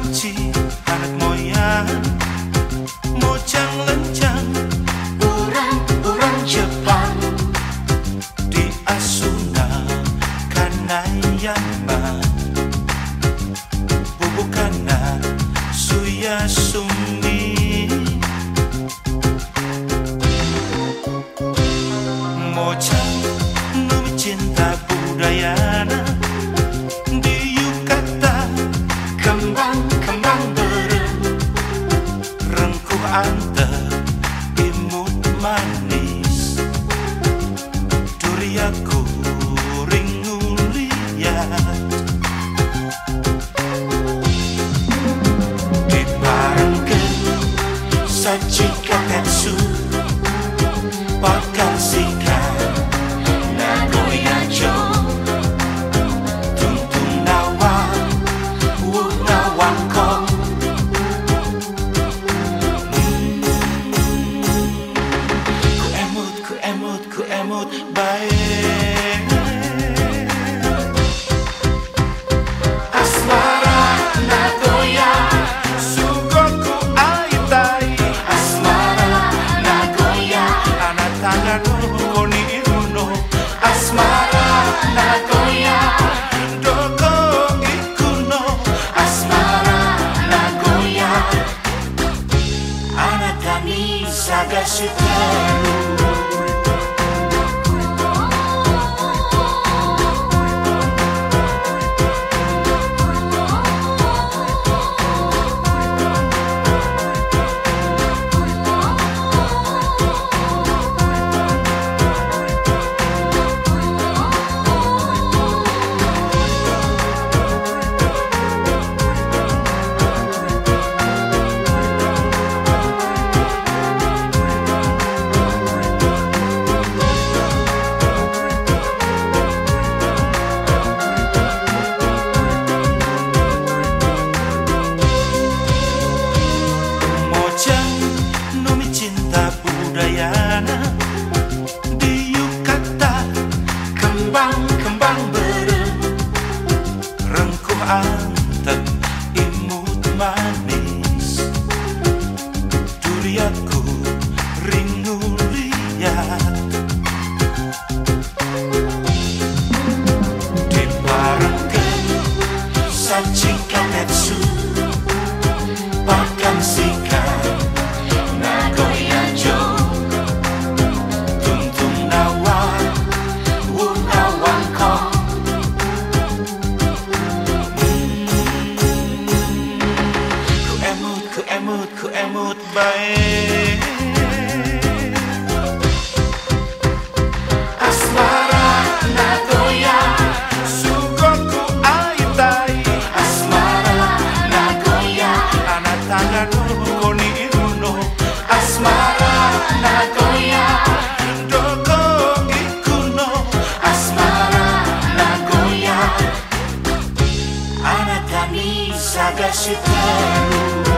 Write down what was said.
benci anak moyang Mojang lencang Orang-orang Jepang. Di Asuna Kanayama Bubukana Suyasuma antar imut manis. Duriaku ring liat. Diparengke saji ku emut Baik Asmara Nagoya Sugoku aitai Asmara Nagoya Anata no koni iruno Asmara Nagoya Doko ikuno Asmara Nagoya Anata ni sagashiteru sagace eterno.